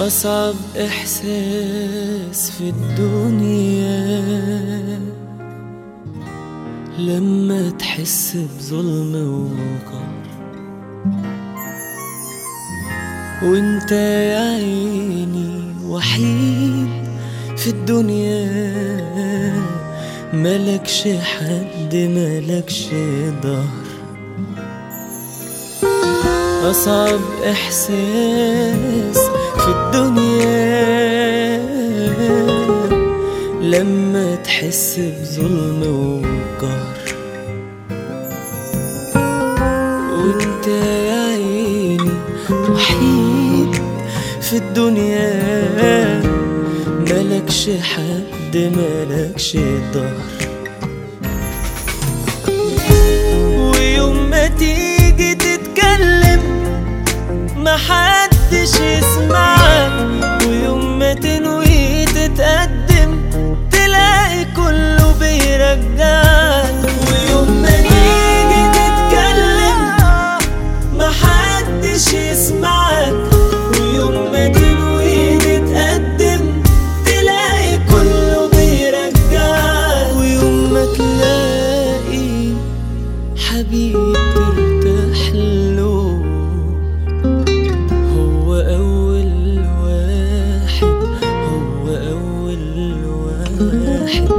أصعب إحساس في الدنيا. لما تحس بظلم وقهر وانت يا عيني وحيد في الدنيا. ملكش حد ملكش ظهر. أصعب إحساس الدنيا لما تحس بظلم وقهر وانت يا عيني وحيد في الدنيا ملكش حد ملكش ظهر. ويوم ما تيجي تتكلم محدش فيك هو أول واحد هو أول واحد.